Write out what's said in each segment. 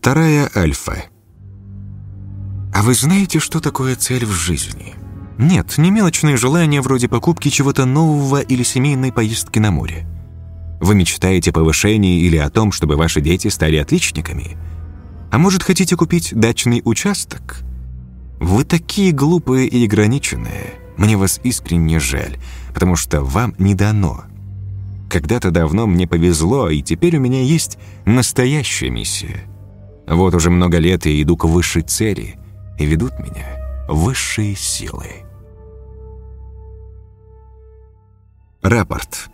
Вторая альфа. А вы знаете, что такое цель в жизни? Нет, не мелочные желания вроде покупки чего-то нового или семейной поездки на море. Вы мечтаете о повышении или о том, чтобы ваши дети стали отличниками? А может, хотите купить дачный участок? Вы такие глупые и ограниченные. Мне вас искренне жаль, потому что вам не дано. Когда-то давно мне повезло, и теперь у меня есть настоящая миссия. Вот уже много лет я иду к высшей цели, и ведут меня высшие силы. Рапорт.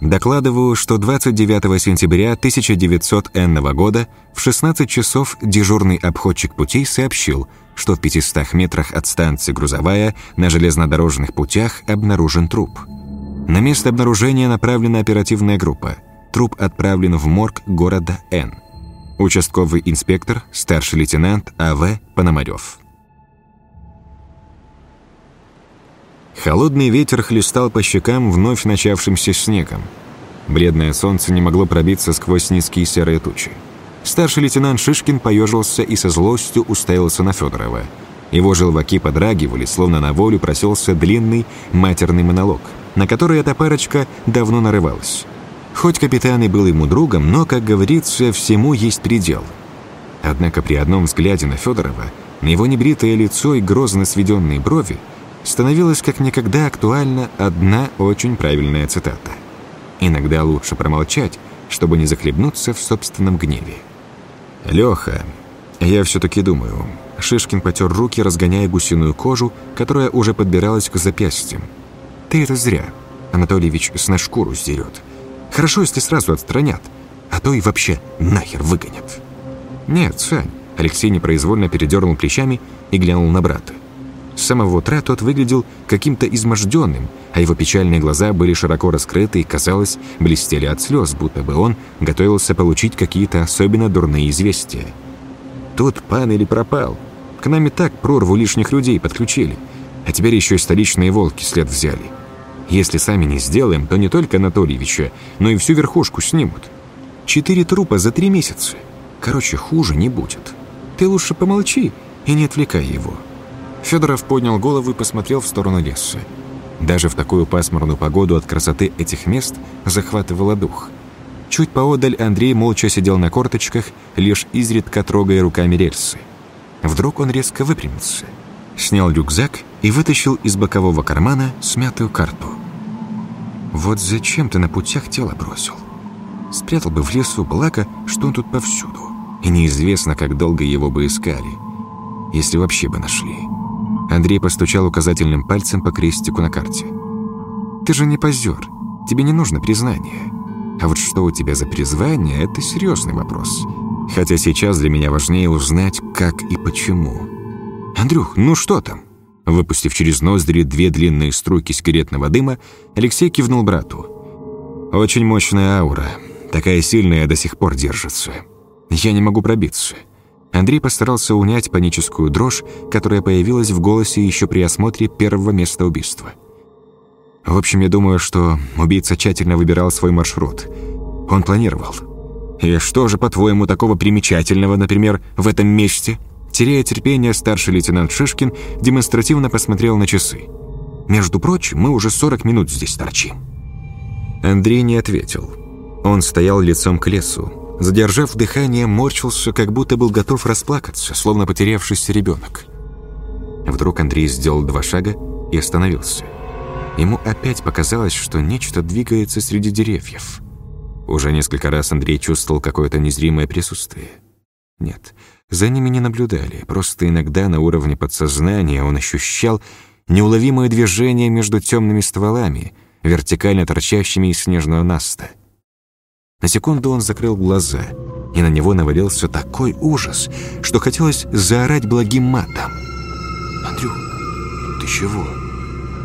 Докладываю, что 29 сентября 1900 года в 16 часов дежурный обходчик путей сообщил, что в 500 метрах от станции «Грузовая» на железнодорожных путях обнаружен труп. На место обнаружения направлена оперативная группа. Труп отправлен в морг города Н. Участковый инспектор, старший лейтенант А.В. Пономарев. Холодный ветер хлестал по щекам вновь начавшимся снегом. Бледное солнце не могло пробиться сквозь низкие серые тучи. Старший лейтенант Шишкин поежился и со злостью уставился на Федорова. Его желваки подрагивали, словно на волю проселся длинный матерный монолог, на который эта парочка давно нарывалась. Хоть капитан и был ему другом, но, как говорится, всему есть предел. Однако при одном взгляде на Федорова, на его небритое лицо и грозно сведенные брови, становилась как никогда актуальна одна очень правильная цитата. «Иногда лучше промолчать, чтобы не захлебнуться в собственном гневе». «Леха, я все-таки думаю...» Шишкин потер руки, разгоняя гусиную кожу, которая уже подбиралась к запястьям. «Ты это зря. Анатольевич с на шкуру сдерет. Хорошо, если сразу отстранят, а то и вообще нахер выгонят». «Нет, Сань». Алексей непроизвольно передернул плечами и глянул на брата. С самого утра тот выглядел каким-то изможденным, а его печальные глаза были широко раскрыты и, казалось, блестели от слез, будто бы он готовился получить какие-то особенно дурные известия. Тут пан или пропал. К нам и так прорву лишних людей подключили, а теперь еще и столичные волки след взяли. Если сами не сделаем, то не только Анатольевича, но и всю верхушку снимут. Четыре трупа за три месяца. Короче, хуже не будет. Ты лучше помолчи и не отвлекай его». Федоров поднял голову и посмотрел в сторону леса. Даже в такую пасмурную погоду от красоты этих мест захватывало дух. Чуть поодаль Андрей молча сидел на корточках, лишь изредка трогая руками рельсы. Вдруг он резко выпрямился, снял рюкзак и вытащил из бокового кармана смятую карту. «Вот зачем ты на путях тело бросил? Спрятал бы в лесу, благо, что он тут повсюду, и неизвестно, как долго его бы искали, если вообще бы нашли». Андрей постучал указательным пальцем по крестику на карте. «Ты же не позер. Тебе не нужно признание. А вот что у тебя за призвание – это серьезный вопрос. Хотя сейчас для меня важнее узнать, как и почему». «Андрюх, ну что там?» Выпустив через ноздри две длинные струйки секретного дыма, Алексей кивнул брату. «Очень мощная аура. Такая сильная до сих пор держится. Я не могу пробиться. Андрей постарался унять паническую дрожь, которая появилась в голосе еще при осмотре первого места убийства. В общем, я думаю, что убийца тщательно выбирал свой маршрут. Он планировал. И что же, по-твоему, такого примечательного, например, в этом месте? Теряя терпение, старший лейтенант Шишкин демонстративно посмотрел на часы. «Между прочим, мы уже 40 минут здесь торчим». Андрей не ответил. Он стоял лицом к лесу, Задержав дыхание, морщился, как будто был готов расплакаться, словно потерявшийся ребенок. Вдруг Андрей сделал два шага и остановился. Ему опять показалось, что нечто двигается среди деревьев. Уже несколько раз Андрей чувствовал какое-то незримое присутствие. Нет, за ними не наблюдали, просто иногда на уровне подсознания он ощущал неуловимое движение между темными стволами, вертикально торчащими из снежного наста — на секунду он закрыл глаза, и на него навалился такой ужас, что хотелось заорать благим матом. «Андрюх, ты чего?»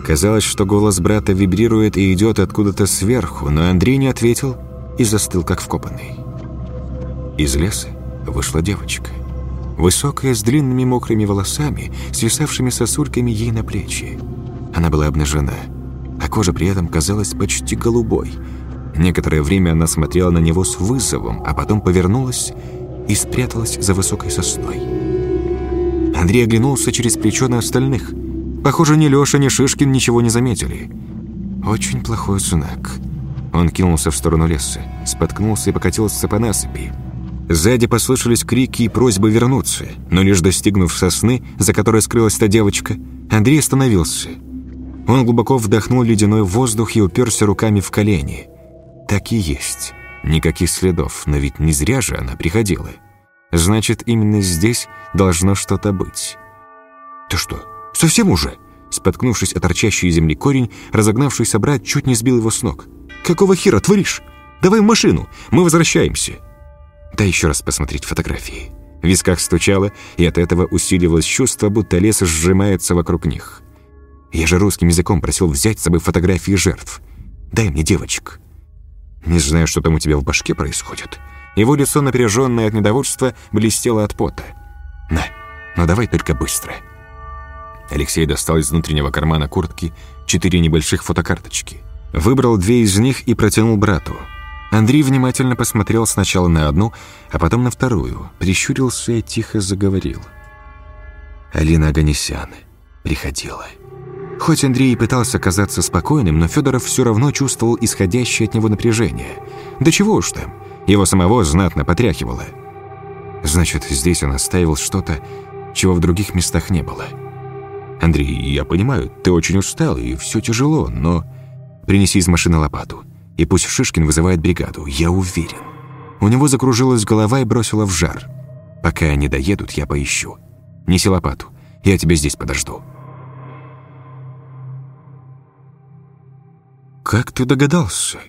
Казалось, что голос брата вибрирует и идет откуда-то сверху, но Андрей не ответил и застыл, как вкопанный. Из леса вышла девочка. Высокая, с длинными мокрыми волосами, свисавшими сосульками ей на плечи. Она была обнажена, а кожа при этом казалась почти голубой – Некоторое время она смотрела на него с вызовом, а потом повернулась и спряталась за высокой сосной. Андрей оглянулся через плечо на остальных. Похоже, ни Лёша, ни Шишкин ничего не заметили. Очень плохой знак. Он кинулся в сторону леса, споткнулся и покатился по насыпи. Сзади послышались крики и просьбы вернуться, но лишь достигнув сосны, за которой скрылась та девочка, Андрей остановился. Он глубоко вдохнул ледяной воздух и уперся руками в колени. Так и есть. Никаких следов, но ведь не зря же она приходила. Значит, именно здесь должно что-то быть. «Ты что, совсем уже?» Споткнувшись о торчащий из земли корень, разогнавшийся брат чуть не сбил его с ног. «Какого хера творишь? Давай в машину, мы возвращаемся!» Дай еще раз посмотреть фотографии. В висках стучало, и от этого усиливалось чувство, будто лес сжимается вокруг них. Я же русским языком просил взять с собой фотографии жертв. Дай мне девочек. Не знаю, что там у тебя в башке происходит. Его лицо, напряженное от недовольства, блестело от пота. На, но давай только быстро. Алексей достал из внутреннего кармана куртки четыре небольших фотокарточки. Выбрал две из них и протянул брату. Андрей внимательно посмотрел сначала на одну, а потом на вторую, прищурился и тихо заговорил. Алина Аганесян приходила. Хоть Андрей и пытался казаться спокойным, но Федоров все равно чувствовал исходящее от него напряжение. Да чего уж там, его самого знатно потряхивало. Значит, здесь он оставил что-то, чего в других местах не было. «Андрей, я понимаю, ты очень устал и все тяжело, но...» «Принеси из машины лопату. И пусть Шишкин вызывает бригаду, я уверен. У него закружилась голова и бросила в жар. Пока они доедут, я поищу. Неси лопату, я тебя здесь подожду. «Как ты догадался?»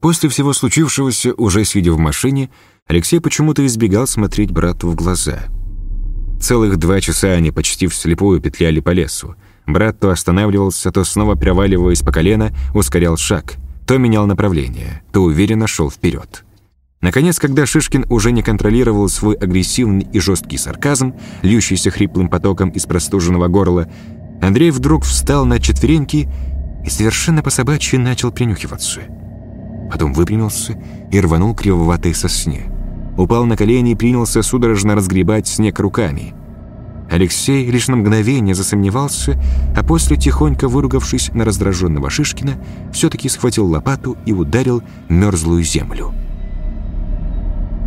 После всего случившегося, уже сидя в машине, Алексей почему-то избегал смотреть брату в глаза. Целых два часа они почти вслепую петляли по лесу. Брат то останавливался, то снова проваливаясь по колено, ускорял шаг – то менял направление, то уверенно шел вперед. Наконец, когда Шишкин уже не контролировал свой агрессивный и жесткий сарказм, льющийся хриплым потоком из простуженного горла, Андрей вдруг встал на четвереньки и совершенно по-собачьи начал принюхиваться. Потом выпрямился и рванул кривоватой сосне. Упал на колени и принялся судорожно разгребать снег руками – Алексей лишь на мгновение засомневался, а после, тихонько выругавшись на раздраженного Шишкина, все-таки схватил лопату и ударил мерзлую землю.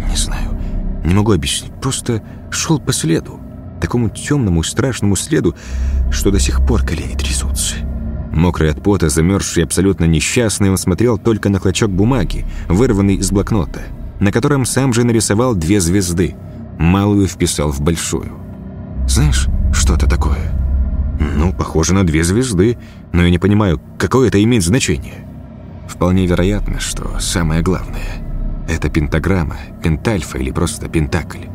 «Не знаю, не могу объяснить, просто шел по следу, такому темному страшному следу, что до сих пор колени трясутся». Мокрый от пота, замерзший абсолютно несчастный, он смотрел только на клочок бумаги, вырванный из блокнота, на котором сам же нарисовал две звезды, малую вписал в большую. Знаешь, что это такое?» «Ну, похоже на две звезды, но я не понимаю, какое это имеет значение». «Вполне вероятно, что самое главное – это пентаграмма, пентальфа или просто пентакль.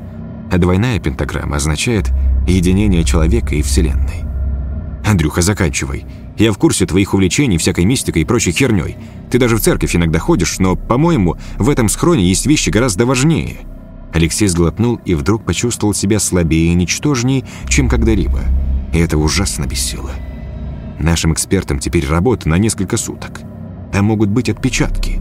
А двойная пентаграмма означает единение человека и Вселенной». «Андрюха, заканчивай. Я в курсе твоих увлечений всякой мистикой и прочей херней. Ты даже в церковь иногда ходишь, но, по-моему, в этом схроне есть вещи гораздо важнее». Алексей сглотнул и вдруг почувствовал себя слабее и ничтожнее, чем когда-либо. И это ужасно бесило. Нашим экспертам теперь работа на несколько суток. Там могут быть отпечатки.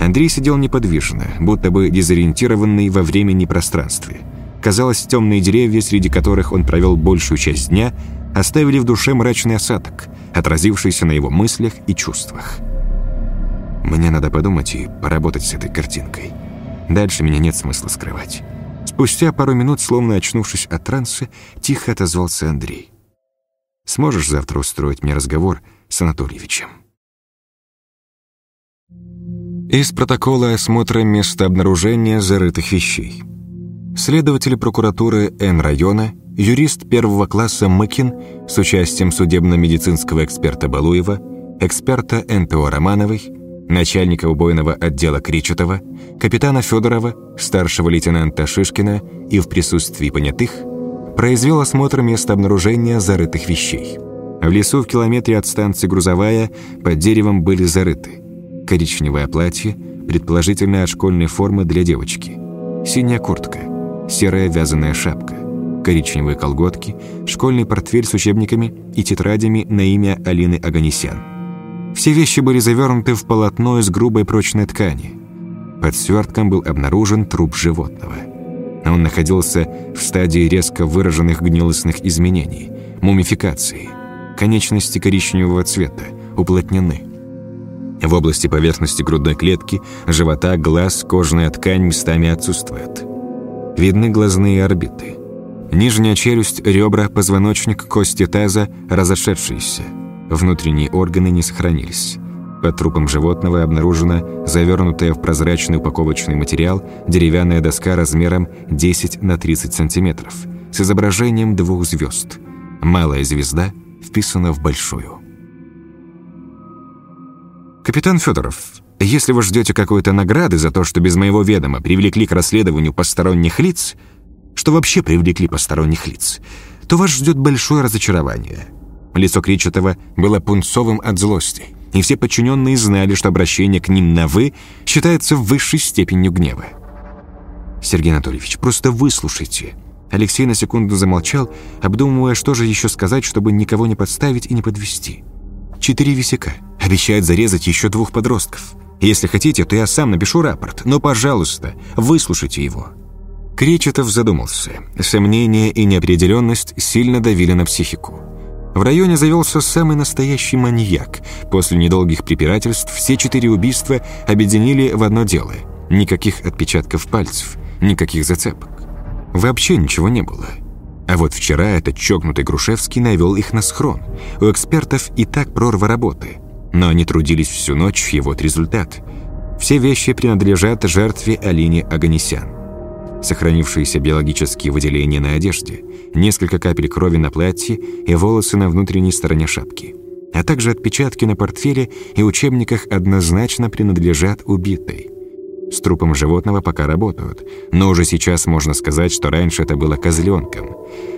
Андрей сидел неподвижно, будто бы дезориентированный во времени и пространстве. Казалось, темные деревья, среди которых он провел большую часть дня, оставили в душе мрачный осадок, отразившийся на его мыслях и чувствах. «Мне надо подумать и поработать с этой картинкой», Дальше меня нет смысла скрывать. Спустя пару минут, словно очнувшись от транса, тихо отозвался Андрей. «Сможешь завтра устроить мне разговор с Анатольевичем?» Из протокола осмотра места обнаружения зарытых вещей. Следователь прокуратуры Н-района, юрист первого класса Мыкин с участием судебно-медицинского эксперта Балуева, эксперта НТО Романовой, начальника убойного отдела Кричетова, капитана Федорова, старшего лейтенанта Шишкина и в присутствии понятых произвел осмотр места обнаружения зарытых вещей. В лесу в километре от станции Грузовая под деревом были зарыты коричневое платье, предположительно от школьной формы для девочки, синяя куртка, серая вязаная шапка, коричневые колготки, школьный портфель с учебниками и тетрадями на имя Алины Аганесян – все вещи были завернуты в полотно из грубой прочной ткани. Под свертком был обнаружен труп животного. Он находился в стадии резко выраженных гнилостных изменений, мумификации. Конечности коричневого цвета, уплотнены. В области поверхности грудной клетки, живота, глаз, кожная ткань местами отсутствует. Видны глазные орбиты. Нижняя челюсть, ребра, позвоночник, кости таза разошедшиеся. Внутренние органы не сохранились. Под трупом животного обнаружена завернутая в прозрачный упаковочный материал деревянная доска размером 10 на 30 сантиметров с изображением двух звезд. Малая звезда вписана в большую. «Капитан Федоров, если вы ждете какой-то награды за то, что без моего ведома привлекли к расследованию посторонних лиц, что вообще привлекли посторонних лиц, то вас ждет большое разочарование». Лицо Кричетова было пунцовым от злости и все подчиненные знали, что обращение к ним на «вы» считается высшей степенью гнева. «Сергей Анатольевич, просто выслушайте». Алексей на секунду замолчал, обдумывая, что же еще сказать, чтобы никого не подставить и не подвести. «Четыре висяка. Обещают зарезать еще двух подростков. Если хотите, то я сам напишу рапорт, но, пожалуйста, выслушайте его». Кречетов задумался. Сомнения и неопределенность сильно давили на психику. В районе завелся самый настоящий маньяк. После недолгих препирательств все четыре убийства объединили в одно дело. Никаких отпечатков пальцев, никаких зацепок. Вообще ничего не было. А вот вчера этот чокнутый Грушевский навел их на схрон. У экспертов и так прорва работы. Но они трудились всю ночь, и вот результат. Все вещи принадлежат жертве Алине Аганесян сохранившиеся биологические выделения на одежде, несколько капель крови на платье и волосы на внутренней стороне шапки, а также отпечатки на портфеле и учебниках однозначно принадлежат убитой. С трупом животного пока работают, но уже сейчас можно сказать, что раньше это было козленком.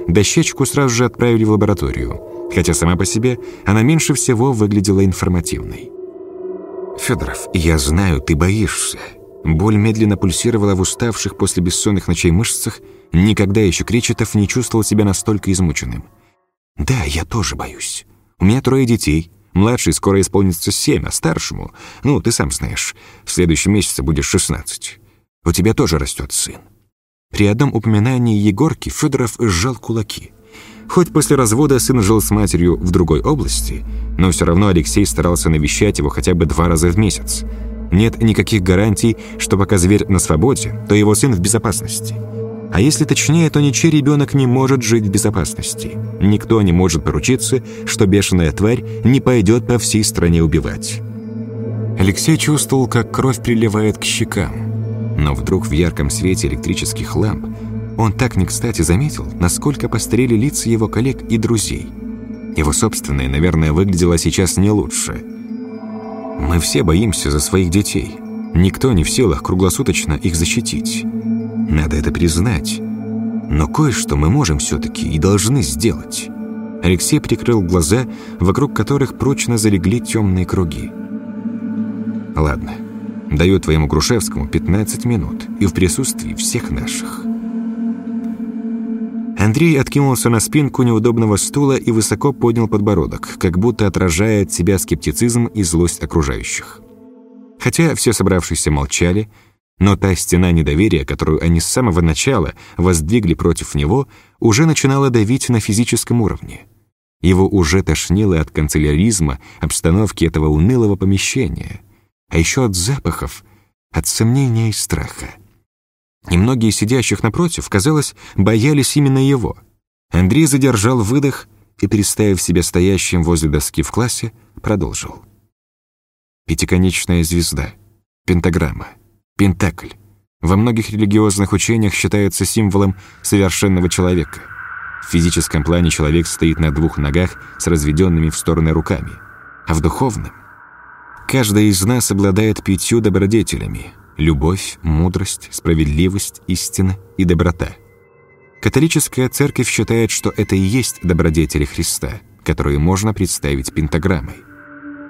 Дощечку сразу же отправили в лабораторию, хотя сама по себе она меньше всего выглядела информативной. «Федоров, я знаю, ты боишься», Боль медленно пульсировала в уставших после бессонных ночей мышцах. Никогда еще Кречетов не чувствовал себя настолько измученным. «Да, я тоже боюсь. У меня трое детей. Младший скоро исполнится семь, а старшему, ну, ты сам знаешь, в следующем месяце будешь шестнадцать. У тебя тоже растет сын». При одном упоминании Егорки Федоров сжал кулаки. Хоть после развода сын жил с матерью в другой области, но все равно Алексей старался навещать его хотя бы два раза в месяц. Нет никаких гарантий, что пока зверь на свободе, то его сын в безопасности. А если точнее, то ничей ребенок не может жить в безопасности. Никто не может поручиться, что бешеная тварь не пойдет по всей стране убивать. Алексей чувствовал, как кровь приливает к щекам. Но вдруг в ярком свете электрических ламп он так не кстати заметил, насколько пострели лица его коллег и друзей. Его собственное, наверное, выглядело сейчас не лучше – мы все боимся за своих детей. Никто не в силах круглосуточно их защитить. Надо это признать. Но кое-что мы можем все-таки и должны сделать. Алексей прикрыл глаза, вокруг которых прочно залегли темные круги. Ладно, даю твоему Грушевскому 15 минут и в присутствии всех наших. Андрей откинулся на спинку неудобного стула и высоко поднял подбородок, как будто отражая от себя скептицизм и злость окружающих. Хотя все собравшиеся молчали, но та стена недоверия, которую они с самого начала воздвигли против него, уже начинала давить на физическом уровне. Его уже тошнило от канцеляризма, обстановки этого унылого помещения, а еще от запахов, от сомнения и страха. И многие сидящих напротив, казалось, боялись именно его. Андрей задержал выдох и, представив себя стоящим возле доски в классе, продолжил. Пятиконечная звезда, пентаграмма, пентакль. Во многих религиозных учениях считается символом совершенного человека. В физическом плане человек стоит на двух ногах с разведенными в стороны руками, а в духовном каждый из нас обладает пятью добродетелями — любовь, мудрость, справедливость, истина и доброта. Католическая церковь считает, что это и есть добродетели Христа, которые можно представить пентаграммой.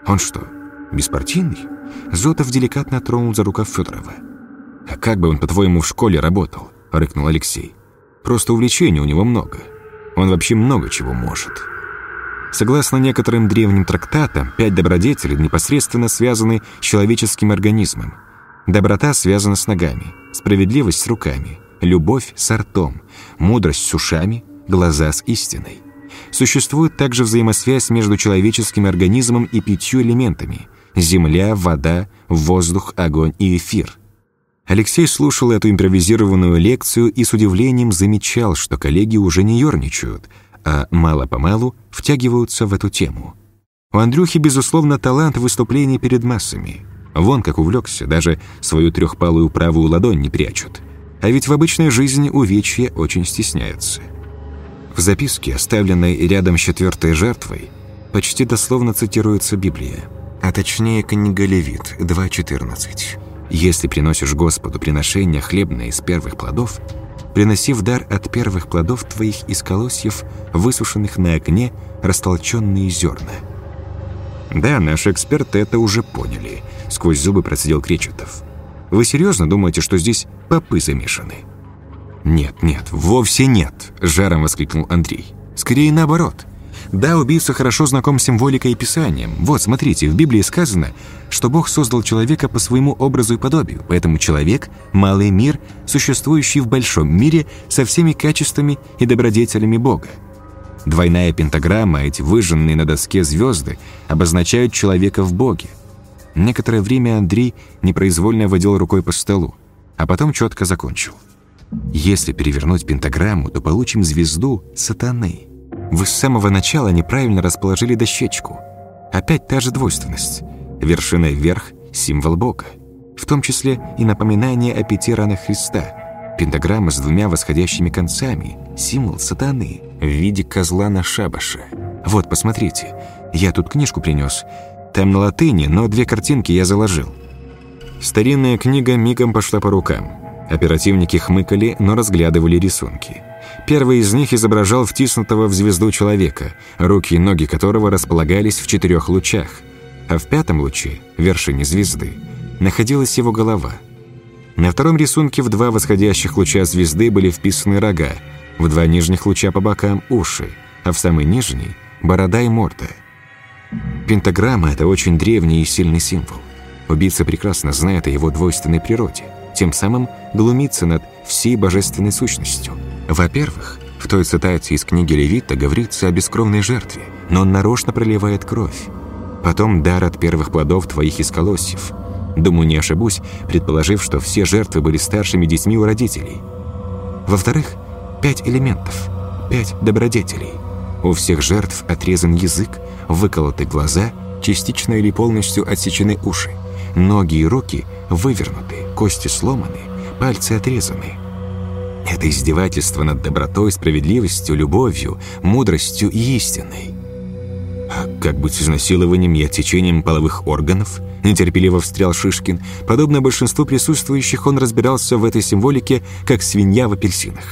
Он что, беспартийный? Зотов деликатно тронул за рукав Федорова. «А как бы он, по-твоему, в школе работал?» — рыкнул Алексей. «Просто увлечений у него много. Он вообще много чего может». Согласно некоторым древним трактатам, пять добродетелей непосредственно связаны с человеческим организмом — Доброта связана с ногами, справедливость с руками, любовь с ртом, мудрость с ушами, глаза с истиной. Существует также взаимосвязь между человеческим организмом и пятью элементами – земля, вода, воздух, огонь и эфир. Алексей слушал эту импровизированную лекцию и с удивлением замечал, что коллеги уже не ерничают, а мало-помалу втягиваются в эту тему. У Андрюхи, безусловно, талант выступлений перед массами. Вон как увлекся, даже свою трехпалую правую ладонь не прячут. А ведь в обычной жизни увечья очень стесняются. В записке, оставленной рядом с четвертой жертвой, почти дословно цитируется Библия, а точнее книга Левит 2.14. «Если приносишь Господу приношение хлебное из первых плодов, приноси в дар от первых плодов твоих из колосьев, высушенных на огне, растолченные зерна». «Да, наши эксперты это уже поняли», — сквозь зубы процедил Кречетов. «Вы серьезно думаете, что здесь попы замешаны?» «Нет, нет, вовсе нет!» – жаром воскликнул Андрей. «Скорее наоборот. Да, убийца хорошо знаком с символикой и писанием. Вот, смотрите, в Библии сказано, что Бог создал человека по своему образу и подобию, поэтому человек – малый мир, существующий в большом мире со всеми качествами и добродетелями Бога. Двойная пентаграмма, эти выжженные на доске звезды, обозначают человека в Боге. Некоторое время Андрей непроизвольно водил рукой по столу, а потом четко закончил. Если перевернуть пентаграмму, то получим звезду сатаны. Вы с самого начала неправильно расположили дощечку. Опять та же двойственность. Вершина вверх – символ Бога. В том числе и напоминание о пяти ранах Христа. Пентаграмма с двумя восходящими концами – символ сатаны в виде козла на шабаше. Вот, посмотрите, я тут книжку принес. Там на латыни, но две картинки я заложил. Старинная книга мигом пошла по рукам. Оперативники хмыкали, но разглядывали рисунки. Первый из них изображал втиснутого в звезду человека, руки и ноги которого располагались в четырех лучах, а в пятом луче, вершине звезды, находилась его голова. На втором рисунке в два восходящих луча звезды были вписаны рога, в два нижних луча по бокам – уши, а в самый нижний – борода и морда. Пентаграмма – это очень древний и сильный символ. Убийца прекрасно знает о его двойственной природе – тем самым глумиться над всей божественной сущностью. Во-первых, в той цитате из книги Левита говорится о бескровной жертве, но он нарочно проливает кровь. Потом дар от первых плодов твоих из колосьев. Думаю, не ошибусь, предположив, что все жертвы были старшими детьми у родителей. Во-вторых, пять элементов, пять добродетелей. У всех жертв отрезан язык, выколоты глаза, частично или полностью отсечены уши. Ноги и руки вывернуты, кости сломаны, пальцы отрезаны. Это издевательство над добротой, справедливостью, любовью, мудростью и истиной. А как быть с изнасилованием и отсечением половых органов? Нетерпеливо встрял Шишкин. Подобно большинству присутствующих, он разбирался в этой символике, как свинья в апельсинах.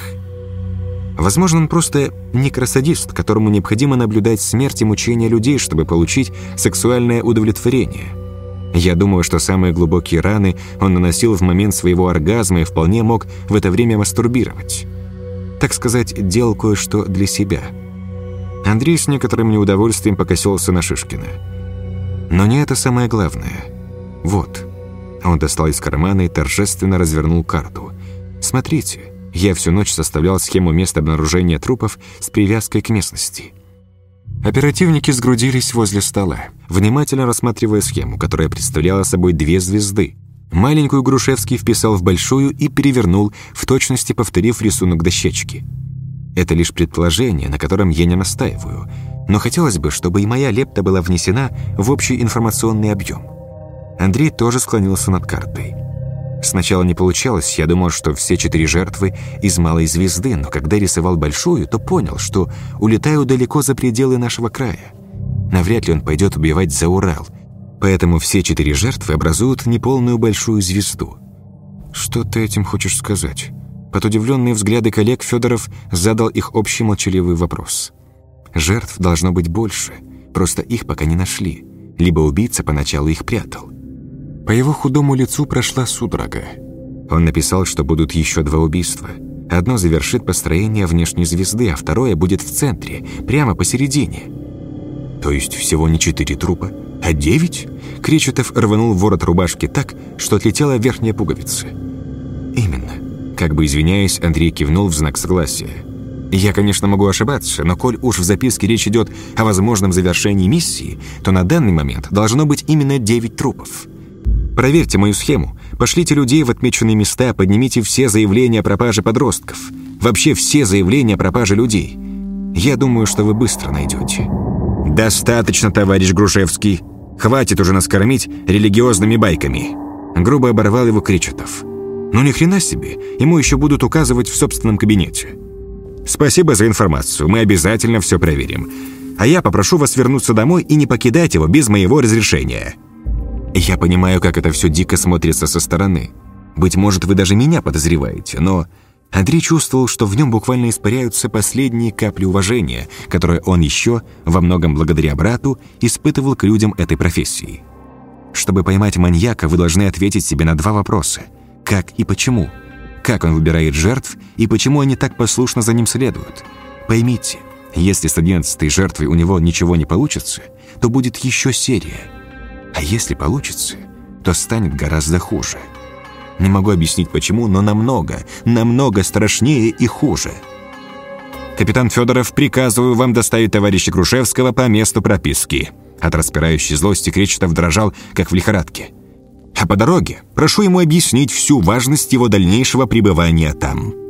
Возможно, он просто некросадист, которому необходимо наблюдать смерть и мучения людей, чтобы получить сексуальное удовлетворение – я думаю, что самые глубокие раны он наносил в момент своего оргазма и вполне мог в это время мастурбировать. Так сказать, делал кое-что для себя. Андрей с некоторым неудовольствием покосился на Шишкина. Но не это самое главное. Вот. Он достал из кармана и торжественно развернул карту. «Смотрите, я всю ночь составлял схему места обнаружения трупов с привязкой к местности». Оперативники сгрудились возле стола, внимательно рассматривая схему, которая представляла собой две звезды. Маленькую Грушевский вписал в большую и перевернул, в точности повторив рисунок дощечки. Это лишь предположение, на котором я не настаиваю, но хотелось бы, чтобы и моя лепта была внесена в общий информационный объем. Андрей тоже склонился над картой. Сначала не получалось, я думал, что все четыре жертвы из малой звезды, но когда рисовал большую, то понял, что улетаю далеко за пределы нашего края. Навряд ли он пойдет убивать за Урал, поэтому все четыре жертвы образуют неполную большую звезду. Что ты этим хочешь сказать? Под удивленные взгляды коллег Федоров задал их общий молчаливый вопрос. Жертв должно быть больше, просто их пока не нашли. Либо убийца поначалу их прятал. По его худому лицу прошла судорога. Он написал, что будут еще два убийства. Одно завершит построение внешней звезды, а второе будет в центре, прямо посередине. То есть всего не четыре трупа, а девять? Кречетов рванул ворот рубашки так, что отлетела верхняя пуговица. Именно. Как бы извиняясь, Андрей кивнул в знак согласия. Я, конечно, могу ошибаться, но коль уж в записке речь идет о возможном завершении миссии, то на данный момент должно быть именно 9 трупов. Проверьте мою схему, пошлите людей в отмеченные места, поднимите все заявления о пропаже подростков. Вообще все заявления о пропаже людей. Я думаю, что вы быстро найдете. «Достаточно, товарищ Грушевский. Хватит уже нас кормить религиозными байками». Грубо оборвал его Кричетов. «Ну ни хрена себе, ему еще будут указывать в собственном кабинете». «Спасибо за информацию, мы обязательно все проверим. А я попрошу вас вернуться домой и не покидать его без моего разрешения». Я понимаю, как это все дико смотрится со стороны. Быть может, вы даже меня подозреваете, но... Андрей чувствовал, что в нем буквально испаряются последние капли уважения, которые он еще, во многом благодаря брату, испытывал к людям этой профессии. Чтобы поймать маньяка, вы должны ответить себе на два вопроса. Как и почему? Как он выбирает жертв и почему они так послушно за ним следуют? Поймите, если с одиннадцатой жертвой у него ничего не получится, то будет еще серия. А если получится, то станет гораздо хуже. Не могу объяснить почему, но намного, намного страшнее и хуже. Капитан Федоров, приказываю вам доставить товарища Крушевского по месту прописки. От распирающей злости Кречетов дрожал, как в лихорадке. А по дороге прошу ему объяснить всю важность его дальнейшего пребывания там.